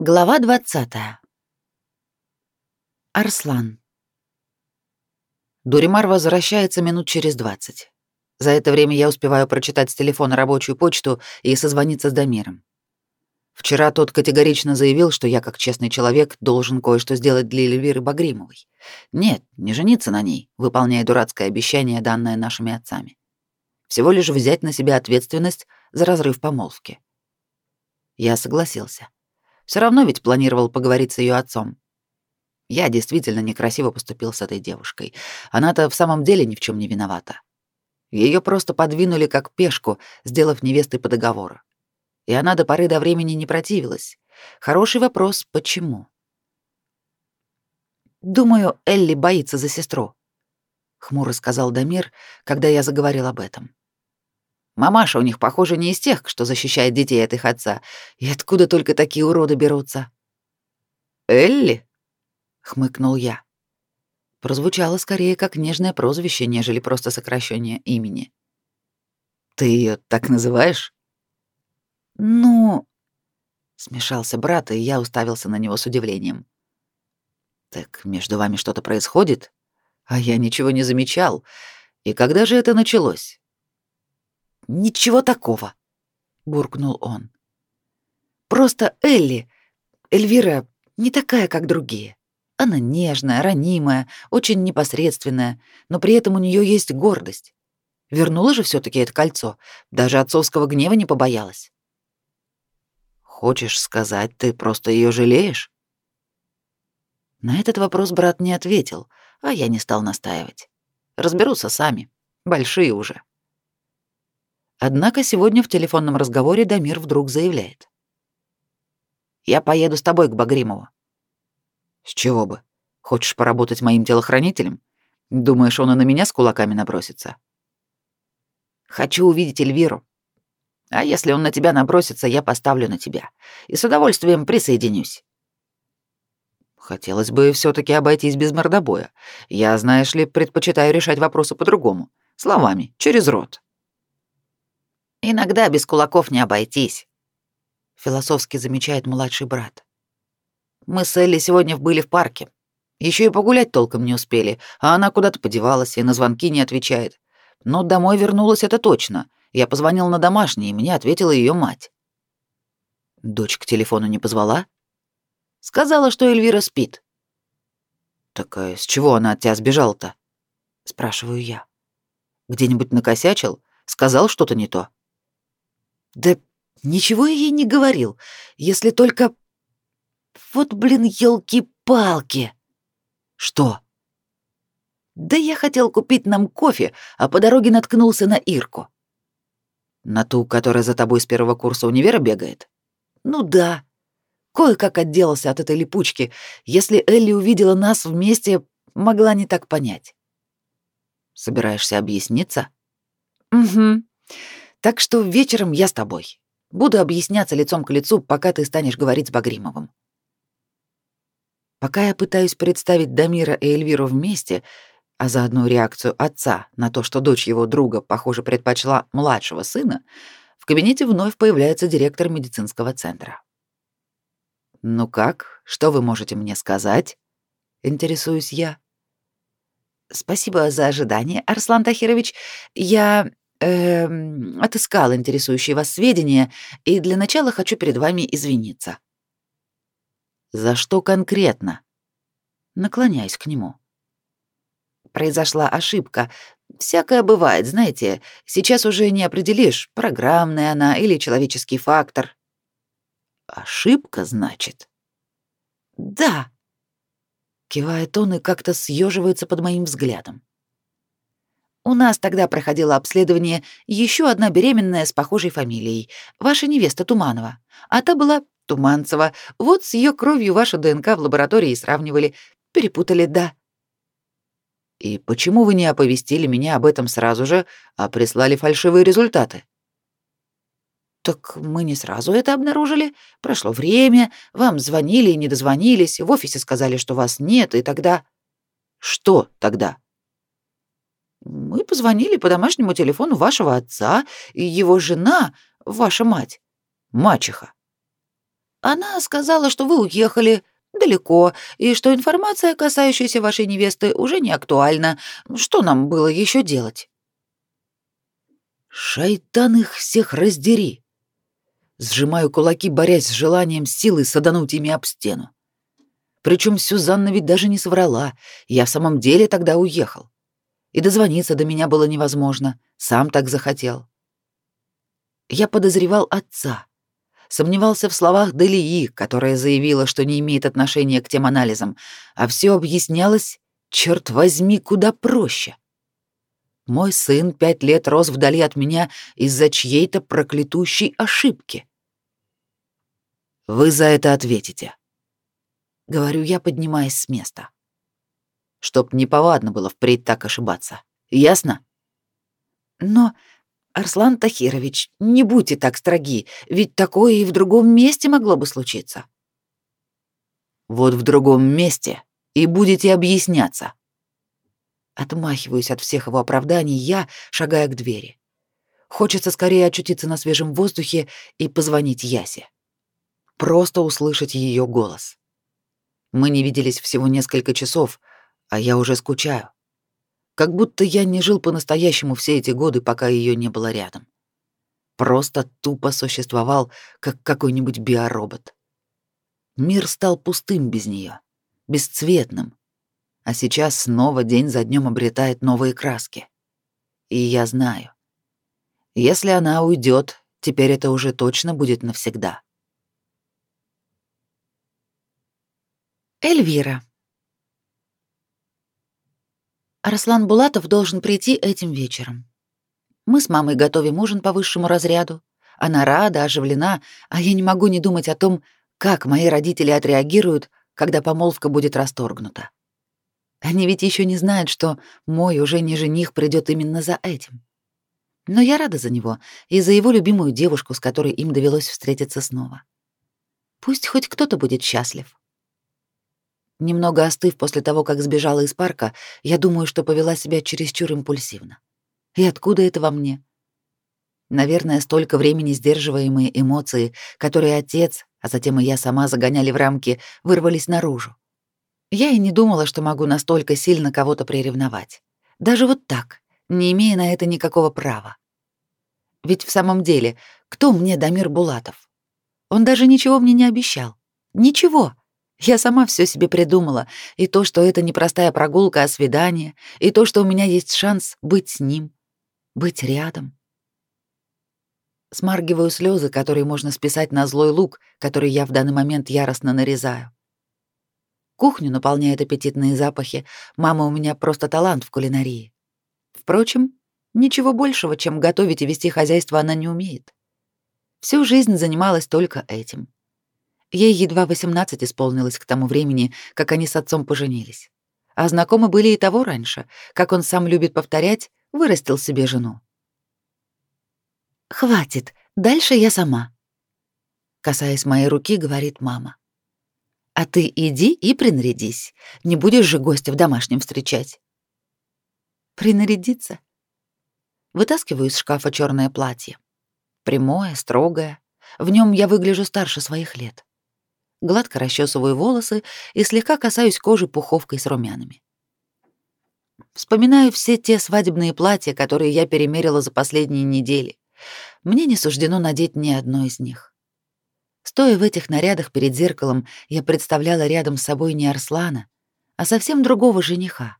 Глава 20. Арслан. Дуримар возвращается минут через 20. За это время я успеваю прочитать с телефона рабочую почту и созвониться с Дамиром. Вчера тот категорично заявил, что я, как честный человек, должен кое-что сделать для Эльвиры Багримовой. Нет, не жениться на ней, выполняя дурацкое обещание, данное нашими отцами. Всего лишь взять на себя ответственность за разрыв помолвки. Я согласился. Все равно ведь планировал поговорить с ее отцом. Я действительно некрасиво поступил с этой девушкой. Она-то в самом деле ни в чем не виновата. Ее просто подвинули как пешку, сделав невестой по договору. И она до поры до времени не противилась. Хороший вопрос, почему? Думаю, Элли боится за сестру, хмуро сказал Дамир, когда я заговорил об этом. Мамаша у них, похоже, не из тех, что защищает детей от их отца. И откуда только такие уроды берутся? Элли? хмыкнул я. Прозвучало скорее как нежное прозвище, нежели просто сокращение имени. Ты ее так называешь? Ну, смешался брат, и я уставился на него с удивлением. Так между вами что-то происходит? А я ничего не замечал. И когда же это началось? Ничего такого, буркнул он. Просто Элли, Эльвира не такая, как другие. Она нежная, ранимая, очень непосредственная, но при этом у нее есть гордость. Вернула же все таки это кольцо, даже отцовского гнева не побоялась. Хочешь сказать, ты просто ее жалеешь? На этот вопрос брат не ответил, а я не стал настаивать. Разберутся сами, большие уже. Однако сегодня в телефонном разговоре Дамир вдруг заявляет. «Я поеду с тобой к Багримову». «С чего бы? Хочешь поработать моим телохранителем? Думаешь, он и на меня с кулаками набросится?» «Хочу увидеть Эльвиру. А если он на тебя набросится, я поставлю на тебя. И с удовольствием присоединюсь». Хотелось бы все таки обойтись без мордобоя. Я, знаешь ли, предпочитаю решать вопросы по-другому. Словами, через рот. Иногда без кулаков не обойтись, философски замечает младший брат. Мы с Элли сегодня были в парке. Еще и погулять толком не успели, а она куда-то подевалась и на звонки не отвечает. Но домой вернулась это точно. Я позвонил на домашний, и мне ответила ее мать. Дочь к телефону не позвала? Сказала, что Эльвира спит. Так а с чего она от тебя сбежала-то? спрашиваю я. Где-нибудь накосячил? Сказал что-то не то? Да ничего я ей не говорил, если только... Вот, блин, елки-палки. Что? Да я хотел купить нам кофе, а по дороге наткнулся на Ирку. На ту, которая за тобой с первого курса универа бегает? Ну да. Кое-как отделался от этой липучки. Если Элли увидела нас вместе, могла не так понять. Собираешься объясниться? Угу. Так что вечером я с тобой. Буду объясняться лицом к лицу, пока ты станешь говорить с Багримовым. Пока я пытаюсь представить Дамира и Эльвиру вместе, а заодно реакцию отца на то, что дочь его друга, похоже, предпочла младшего сына, в кабинете вновь появляется директор медицинского центра. «Ну как? Что вы можете мне сказать?» — интересуюсь я. «Спасибо за ожидание, Арслан Тахирович. Я э, отыскал интересующие вас сведения, и для начала хочу перед вами извиниться. За что конкретно? Наклоняюсь к нему. Произошла ошибка. Всякое бывает, знаете. Сейчас уже не определишь, программная она или человеческий фактор. Ошибка, значит? Да. Кивает он и как-то съеживается под моим взглядом. У нас тогда проходило обследование еще одна беременная с похожей фамилией, ваша невеста Туманова. А та была Туманцева. Вот с ее кровью ваша ДНК в лаборатории сравнивали. Перепутали, да. И почему вы не оповестили меня об этом сразу же, а прислали фальшивые результаты? Так мы не сразу это обнаружили. Прошло время, вам звонили и не дозвонились, в офисе сказали, что вас нет, и тогда... Что тогда? Мы позвонили по домашнему телефону вашего отца, и его жена, ваша мать, мачеха. Она сказала, что вы уехали далеко, и что информация, касающаяся вашей невесты, уже не актуальна. Что нам было еще делать? Шайтан их всех раздери. Сжимаю кулаки, борясь с желанием силой садануть ими об стену. Причем Сюзанна ведь даже не соврала. Я в самом деле тогда уехал. И дозвониться до меня было невозможно. Сам так захотел. Я подозревал отца. Сомневался в словах Делии, которая заявила, что не имеет отношения к тем анализам, а все объяснялось, черт возьми, куда проще. Мой сын пять лет рос вдали от меня из-за чьей-то проклятущей ошибки. Вы за это ответите. Говорю я, поднимаясь с места. Чтоб неповадно было впредь так ошибаться. Ясно? Но, Арслан Тахирович, не будьте так строги, ведь такое и в другом месте могло бы случиться. Вот в другом месте и будете объясняться. Отмахиваюсь от всех его оправданий я, шагая к двери. Хочется скорее очутиться на свежем воздухе и позвонить Ясе просто услышать ее голос. Мы не виделись всего несколько часов, а я уже скучаю. Как будто я не жил по-настоящему все эти годы, пока ее не было рядом. Просто тупо существовал, как какой-нибудь биоробот. Мир стал пустым без нее, бесцветным. А сейчас снова день за днем обретает новые краски. И я знаю, если она уйдет, теперь это уже точно будет навсегда. Эльвира. Арслан Булатов должен прийти этим вечером. Мы с мамой готовим ужин по высшему разряду. Она рада, оживлена, а я не могу не думать о том, как мои родители отреагируют, когда помолвка будет расторгнута. Они ведь еще не знают, что мой уже не жених придет именно за этим. Но я рада за него и за его любимую девушку, с которой им довелось встретиться снова. Пусть хоть кто-то будет счастлив. Немного остыв после того, как сбежала из парка, я думаю, что повела себя чересчур импульсивно. И откуда это во мне? Наверное, столько времени сдерживаемые эмоции, которые отец, а затем и я сама загоняли в рамки, вырвались наружу. Я и не думала, что могу настолько сильно кого-то приревновать. Даже вот так, не имея на это никакого права. Ведь в самом деле, кто мне Дамир Булатов? Он даже ничего мне не обещал. Ничего. Я сама все себе придумала, и то, что это не простая прогулка, а свидание, и то, что у меня есть шанс быть с ним, быть рядом. Смаргиваю слезы, которые можно списать на злой лук, который я в данный момент яростно нарезаю. Кухню наполняют аппетитные запахи. Мама у меня просто талант в кулинарии. Впрочем, ничего большего, чем готовить и вести хозяйство, она не умеет. Всю жизнь занималась только этим. Ей едва 18 исполнилось к тому времени, как они с отцом поженились. А знакомы были и того раньше, как он сам любит повторять, вырастил себе жену. «Хватит, дальше я сама», — касаясь моей руки, говорит мама. «А ты иди и принарядись, не будешь же гостя в домашнем встречать». «Принарядиться?» Вытаскиваю из шкафа черное платье. Прямое, строгое. В нем я выгляжу старше своих лет гладко расчесываю волосы и слегка касаюсь кожи пуховкой с румянами. Вспоминаю все те свадебные платья, которые я перемерила за последние недели. Мне не суждено надеть ни одно из них. Стоя в этих нарядах перед зеркалом, я представляла рядом с собой не Арслана, а совсем другого жениха.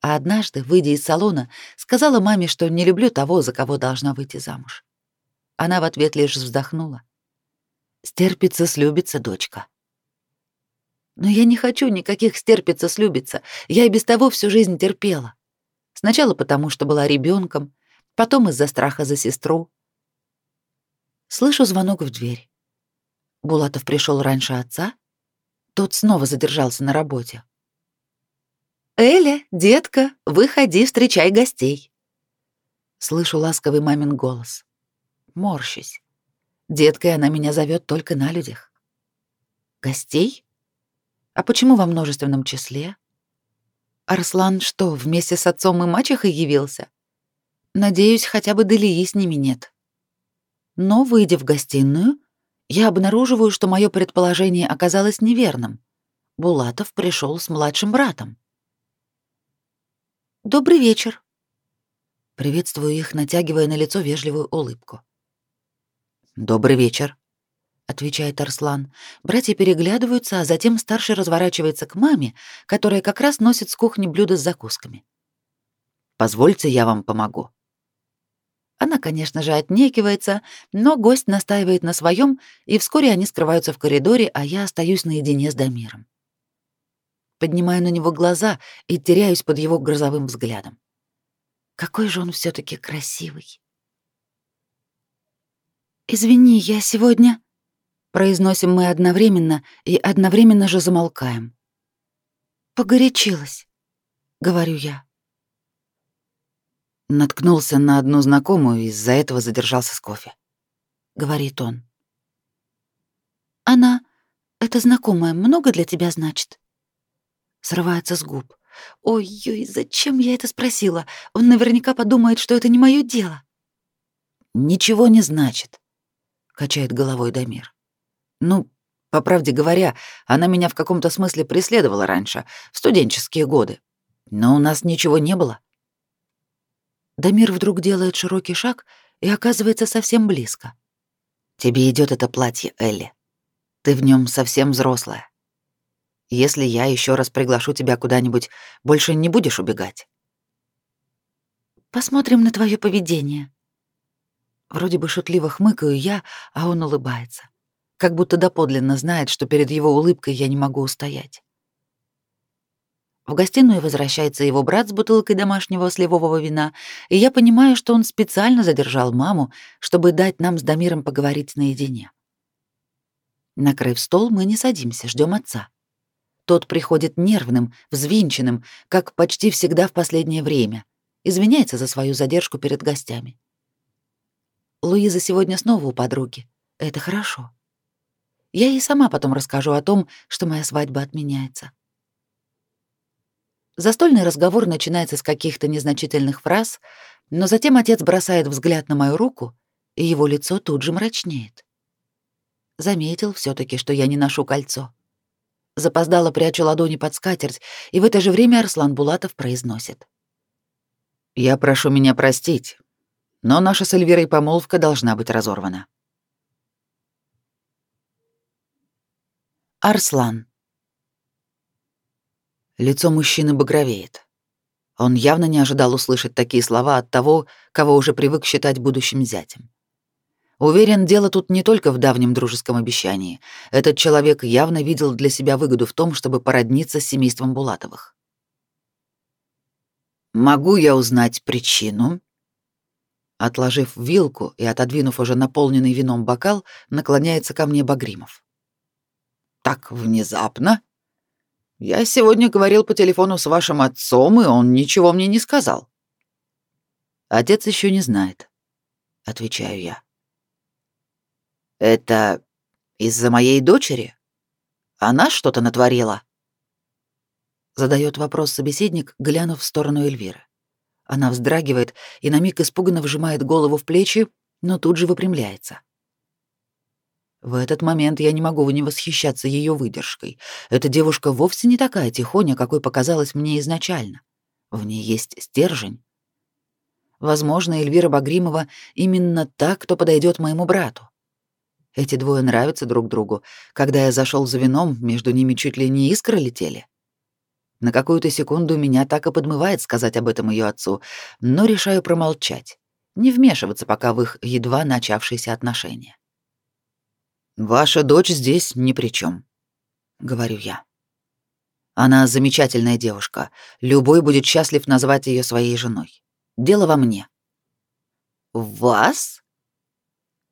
А однажды, выйдя из салона, сказала маме, что не люблю того, за кого должна выйти замуж. Она в ответ лишь вздохнула. Стерпится, слюбится, дочка. Но я не хочу никаких стерпится, слюбится. Я и без того всю жизнь терпела. Сначала потому, что была ребенком, потом из-за страха за сестру. Слышу звонок в дверь. Булатов пришел раньше отца. Тот снова задержался на работе. «Эля, детка, выходи, встречай гостей!» Слышу ласковый мамин голос. Морщусь. Деткой она меня зовет только на людях. Гостей? А почему во множественном числе? Арслан что, вместе с отцом и мачехой явился? Надеюсь, хотя бы Делии с ними нет. Но, выйдя в гостиную, я обнаруживаю, что мое предположение оказалось неверным. Булатов пришел с младшим братом. «Добрый вечер», Приветствую их, натягивая на лицо вежливую улыбку. «Добрый вечер», — отвечает Арслан. Братья переглядываются, а затем старший разворачивается к маме, которая как раз носит с кухни блюдо с закусками. «Позвольте, я вам помогу». Она, конечно же, отнекивается, но гость настаивает на своем, и вскоре они скрываются в коридоре, а я остаюсь наедине с Дамиром. Поднимаю на него глаза и теряюсь под его грозовым взглядом. Какой же он все таки красивый. «Извини, я сегодня...» Произносим мы одновременно и одновременно же замолкаем. «Погорячилась», — говорю я. Наткнулся на одну знакомую и из-за этого задержался с кофе. Говорит он. «Она, эта знакомая, много для тебя значит?» Срывается с губ. Ой-ой, зачем я это спросила? Он наверняка подумает, что это не мое дело. Ничего не значит, качает головой Дамир. Ну, по правде говоря, она меня в каком-то смысле преследовала раньше, в студенческие годы. Но у нас ничего не было. Дамир вдруг делает широкий шаг и оказывается совсем близко. Тебе идет это платье, Элли. Ты в нем совсем взрослая. Если я еще раз приглашу тебя куда-нибудь, больше не будешь убегать. Посмотрим на твое поведение. Вроде бы шутливо хмыкаю я, а он улыбается. Как будто доподлинно знает, что перед его улыбкой я не могу устоять. В гостиную возвращается его брат с бутылкой домашнего сливового вина, и я понимаю, что он специально задержал маму, чтобы дать нам с Дамиром поговорить наедине. Накрыв стол, мы не садимся, ждем отца. Тот приходит нервным, взвинченным, как почти всегда в последнее время. Извиняется за свою задержку перед гостями. Луиза сегодня снова у подруги. Это хорошо. Я ей сама потом расскажу о том, что моя свадьба отменяется. Застольный разговор начинается с каких-то незначительных фраз, но затем отец бросает взгляд на мою руку, и его лицо тут же мрачнеет. Заметил все таки что я не ношу кольцо. Запоздало прячу ладони под скатерть, и в это же время Арслан Булатов произносит. «Я прошу меня простить, но наша с Эльвирой помолвка должна быть разорвана». Арслан. Лицо мужчины багровеет. Он явно не ожидал услышать такие слова от того, кого уже привык считать будущим зятем. Уверен, дело тут не только в давнем дружеском обещании. Этот человек явно видел для себя выгоду в том, чтобы породниться с семейством Булатовых. «Могу я узнать причину?» Отложив вилку и отодвинув уже наполненный вином бокал, наклоняется ко мне Багримов. «Так внезапно? Я сегодня говорил по телефону с вашим отцом, и он ничего мне не сказал». «Отец еще не знает», — отвечаю я. Это из-за моей дочери? Она что-то натворила? Задает вопрос собеседник, глянув в сторону Эльвиры. Она вздрагивает и на миг испуганно вжимает голову в плечи, но тут же выпрямляется. В этот момент я не могу не восхищаться ее выдержкой. Эта девушка вовсе не такая тихоня, какой показалась мне изначально. В ней есть стержень. Возможно, Эльвира Багримова именно та, кто подойдет моему брату. Эти двое нравятся друг другу. Когда я зашел за вином, между ними чуть ли не искры летели. На какую-то секунду меня так и подмывает сказать об этом ее отцу, но решаю промолчать, не вмешиваться пока в их едва начавшиеся отношения. «Ваша дочь здесь ни при чем, говорю я. Она замечательная девушка. Любой будет счастлив назвать ее своей женой. Дело во мне. «Вас?»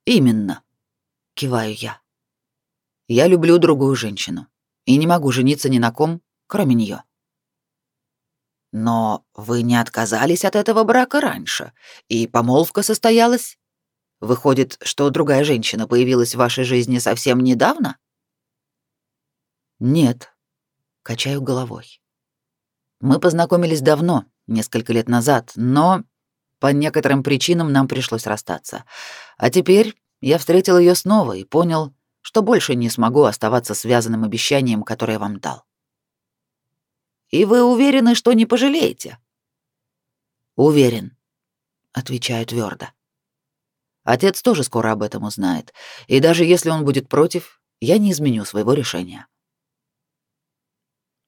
«Именно», — киваю я. «Я люблю другую женщину и не могу жениться ни на ком, кроме нее. «Но вы не отказались от этого брака раньше, и помолвка состоялась? Выходит, что другая женщина появилась в вашей жизни совсем недавно?» «Нет», — качаю головой. «Мы познакомились давно, несколько лет назад, но по некоторым причинам нам пришлось расстаться. А теперь я встретил ее снова и понял, что больше не смогу оставаться связанным обещанием, которое вам дал. И вы уверены, что не пожалеете? Уверен, отвечаю твердо. Отец тоже скоро об этом узнает, и даже если он будет против, я не изменю своего решения.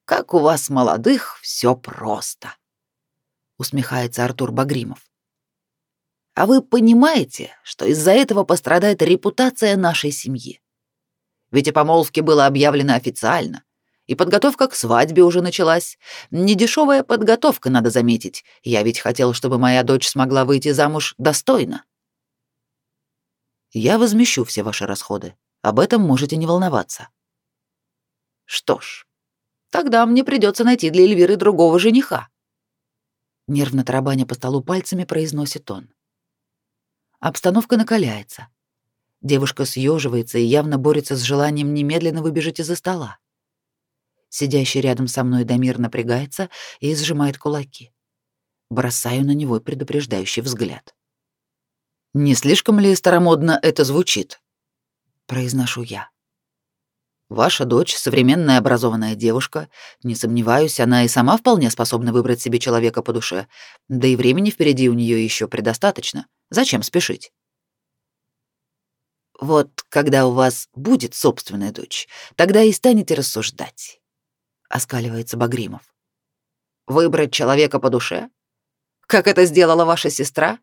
Как у вас, молодых, все просто, усмехается Артур Багримов. А вы понимаете, что из-за этого пострадает репутация нашей семьи? Ведь о помолвке было объявлено официально, и подготовка к свадьбе уже началась. Недешевая подготовка, надо заметить. Я ведь хотел, чтобы моя дочь смогла выйти замуж достойно. Я возмещу все ваши расходы. Об этом можете не волноваться. Что ж, тогда мне придется найти для Эльвиры другого жениха. Нервно тарабаня по столу пальцами произносит он. Обстановка накаляется. Девушка съеживается и явно борется с желанием немедленно выбежать из-за стола. Сидящий рядом со мной Дамир напрягается и сжимает кулаки. Бросаю на него предупреждающий взгляд. «Не слишком ли старомодно это звучит?» Произношу я. «Ваша дочь — современная образованная девушка. Не сомневаюсь, она и сама вполне способна выбрать себе человека по душе. Да и времени впереди у нее еще предостаточно. Зачем спешить? Вот когда у вас будет собственная дочь, тогда и станете рассуждать. Оскаливается Багримов. Выбрать человека по душе? Как это сделала ваша сестра?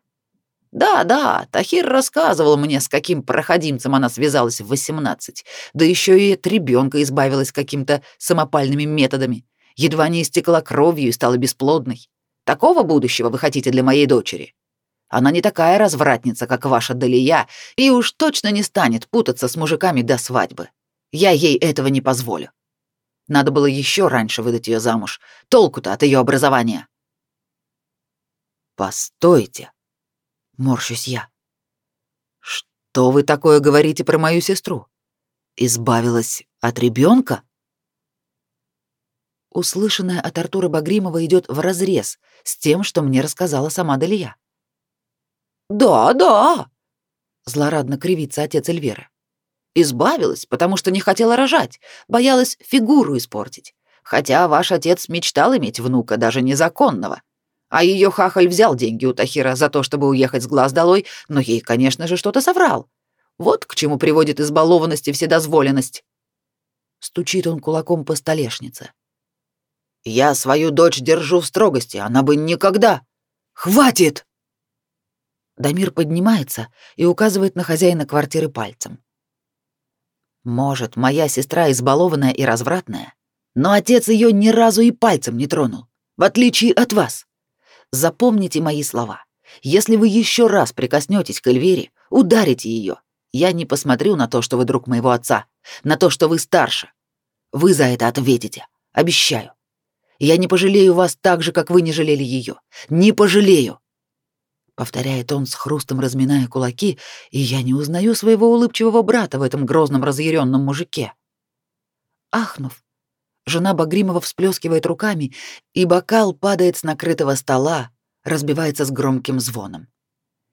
Да, да, Тахир рассказывал мне, с каким проходимцем она связалась в 18, да еще и от ребенка избавилась каким-то самопальными методами, едва не истекла кровью и стала бесплодной. Такого будущего вы хотите для моей дочери? Она не такая развратница, как ваша Далия, и уж точно не станет путаться с мужиками до свадьбы. Я ей этого не позволю. Надо было еще раньше выдать ее замуж. Толку-то от ее образования. Постойте, морщусь я. Что вы такое говорите про мою сестру? Избавилась от ребенка? Услышанное от Артура Багримова идет вразрез с тем, что мне рассказала сама Далия. «Да, да», — злорадно кривится отец Эльвера. «Избавилась, потому что не хотела рожать, боялась фигуру испортить. Хотя ваш отец мечтал иметь внука, даже незаконного. А ее хахаль взял деньги у Тахира за то, чтобы уехать с глаз долой, но ей, конечно же, что-то соврал. Вот к чему приводит избалованность и вседозволенность». Стучит он кулаком по столешнице. «Я свою дочь держу в строгости, она бы никогда...» «Хватит!» Дамир поднимается и указывает на хозяина квартиры пальцем. Может, моя сестра избалованная и развратная, но отец ее ни разу и пальцем не тронул, в отличие от вас. Запомните мои слова. Если вы еще раз прикоснетесь к Эльвере, ударите ее. Я не посмотрю на то, что вы друг моего отца, на то, что вы старше. Вы за это ответите, обещаю. Я не пожалею вас так же, как вы не жалели ее. Не пожалею повторяет он с хрустом разминая кулаки, и я не узнаю своего улыбчивого брата в этом грозном разъяренном мужике. Ахнув, жена Багримова всплескивает руками, и бокал падает с накрытого стола, разбивается с громким звоном.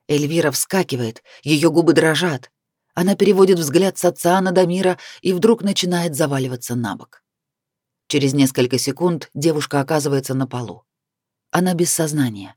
Эльвира вскакивает, ее губы дрожат. Она переводит взгляд с отца на Дамира и вдруг начинает заваливаться на бок. Через несколько секунд девушка оказывается на полу. Она без сознания